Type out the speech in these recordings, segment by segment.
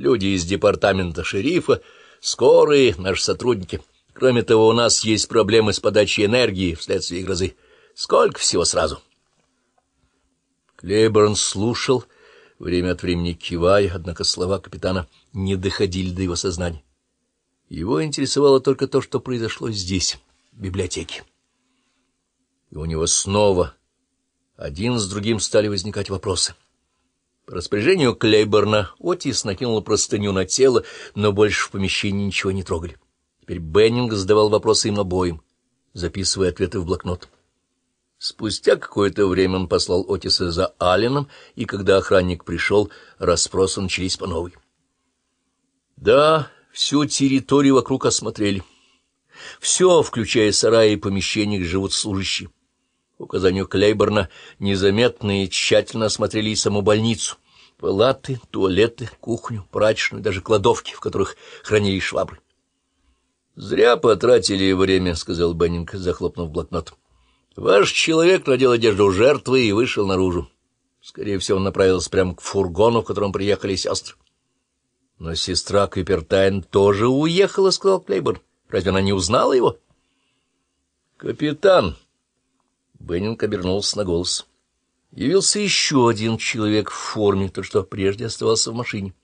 люди из департамента шерифа, скорые, наши сотрудники. Кроме того, у нас есть проблемы с подачей энергии вследствие грозы. Сколько всего сразу? Клейборн слушал, время от времени кивая, однако слова капитана не доходили до его сознания. Его интересовало только то, что произошло здесь, в библиотеке. И у него снова один с другим стали возникать вопросы. По распоряжению Клейборна Отис накинул простыню на тело, но больше в помещении ничего не трогали. Теперь Беннинг задавал вопросы им обоим, записывая ответы в блокнот. Спустя какое-то время он послал Отиса за Алленом, и когда охранник пришел, расспросы начались по новой. Да, всю территорию вокруг осмотрели. Все, включая сараи и помещения, живут служащие. Указанию Клейборна незаметно и тщательно осмотрели и саму больницу. Палаты, туалеты, кухню, прачечную, даже кладовки, в которых хранили швабры. — Зря потратили время, — сказал Беннинг, захлопнув блокнот. Ваш человек надел одежду жертвы и вышел наружу. Скорее всего, он направился прямо к фургону, в котором приехали сестры. — Но сестра Капертайн тоже уехала, — сказал Клейборн. — Разве она не узнала его? — Капитан! Беннинг обернулся на голос. Явился еще один человек в форме, то, что прежде оставался в машине.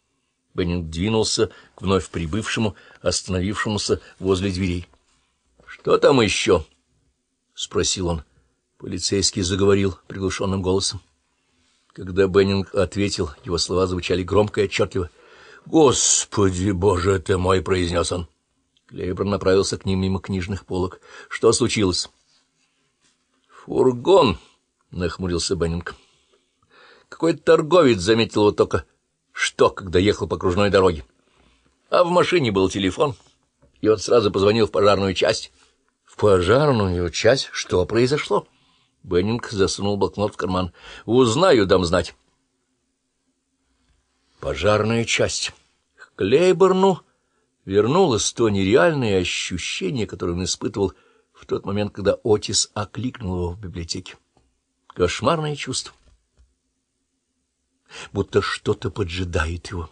Беннинг двинулся к вновь прибывшему, остановившемуся возле дверей. — Что там еще? —— спросил он. Полицейский заговорил приглушенным голосом. Когда Беннинг ответил, его слова звучали громко и отчетливо. «Господи, боже ты мой!» — произнес он. Клейборн направился к ним мимо книжных полок. «Что случилось?» «Фургон!» — нахмурился Беннинг. «Какой-то торговец заметил его только что, когда ехал по кружной дороге. А в машине был телефон, и он сразу позвонил в пожарную часть» пожарную часть. Что произошло? Беннинг засунул блокнот в карман. Узнаю, дам знать. Пожарная часть. К Клейборну вернулось то нереальное ощущение, которое он испытывал в тот момент, когда Отис окликнул его в библиотеке. Кошмарное чувство. Будто что-то поджидает его.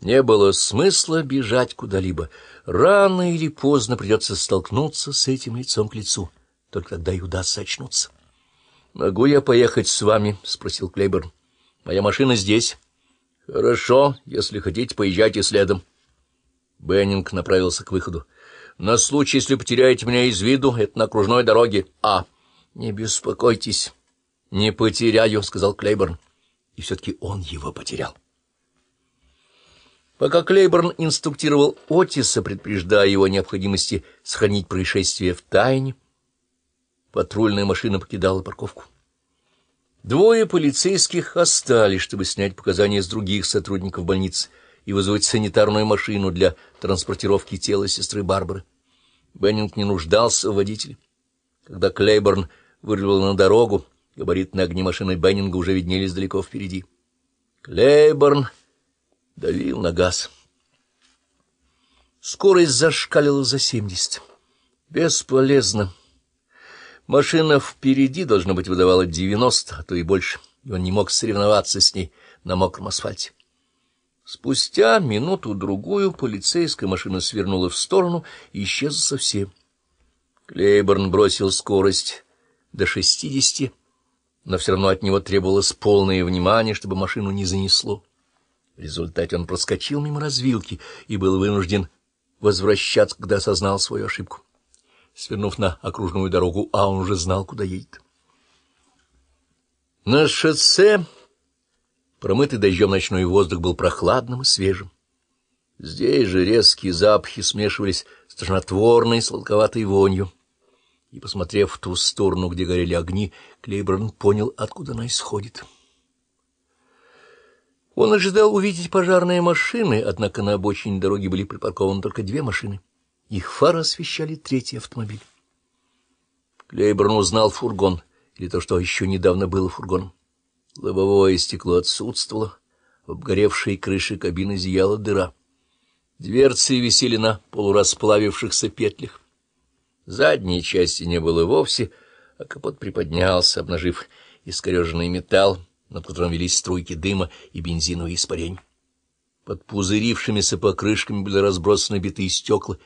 Не было смысла бежать куда-либо. Рано или поздно придется столкнуться с этим лицом к лицу. Только тогда и удастся очнуться. — Могу я поехать с вами? — спросил Клейберн. — Моя машина здесь. — Хорошо, если хотите, поезжайте следом. Беннинг направился к выходу. — На случай, если потеряете меня из виду, это на окружной дороге. — А, не беспокойтесь. — Не потеряю, — сказал Клейберн. И все-таки он его потерял. Пока Клейборн инструктировал Отиса, предупреждая его о необходимости сохранить происшествие в тайне, патрульная машина покидала парковку. Двое полицейских остались, чтобы снять показания с других сотрудников больницы и вызвать санитарную машину для транспортировки тела сестры Барбары. Беннинг не нуждался в водителе. Когда Клейборн вырвал на дорогу, габаритные огни машины Беннинга уже виднелись далеко впереди. Клейборн давил на газ. Скорость зашкалила за семьдесят. Бесполезно. Машина впереди, должно быть, выдавала девяносто, а то и больше, и он не мог соревноваться с ней на мокром асфальте. Спустя минуту-другую полицейская машина свернула в сторону и исчезла совсем. Клейборн бросил скорость до шестидесяти, но все равно от него требовалось полное внимание, чтобы машину не занесло. В результате он проскочил мимо развилки и был вынужден возвращаться, когда осознал свою ошибку. Свернув на окружную дорогу, а он уже знал, куда едет. На шоссе промытый дождем ночной воздух был прохладным и свежим. Здесь же резкие запахи смешивались с тошнотворной сладковатой вонью. И, посмотрев в ту сторону, где горели огни, Клейборн понял, откуда она исходит. Он ожидал увидеть пожарные машины, однако на обочине дороги были припаркованы только две машины. Их фары освещали третий автомобиль. Клейборн узнал фургон, или то, что еще недавно было фургоном. Лобовое стекло отсутствовало, в обгоревшей крыше кабины зияла дыра. Дверцы висели на полурасплавившихся петлях. Задней части не было вовсе, а капот приподнялся, обнажив искореженный металл, над которым велись струйки дыма и бензиновые испарения. Под пузырившимися покрышками были разбросаны битые стекла